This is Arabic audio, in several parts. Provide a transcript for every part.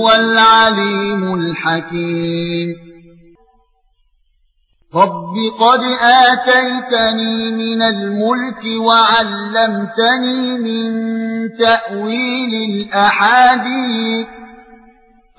هُوَ الْعَلِيمُ الْحَكِيمُ. رَبِّ قَدْ آتَيْتَنِي مِنَ الْمُلْكِ وَعَلَّمْتَنِي مِن تَأْوِيلِ الْأَحَادِيثِ.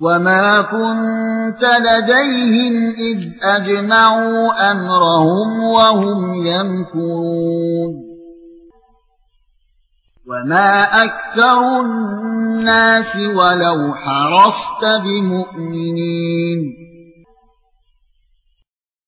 وَمَا كُنْتَ لَدَيْهِمْ إِذْ أَجْمَعُوا أَمْرَهُمْ وَهُمْ يَمْكُرُونَ وَمَا أَكْثَرُ النَّاسِ وَلَوْ حَرَصْتَ بِمُؤْمِنِينَ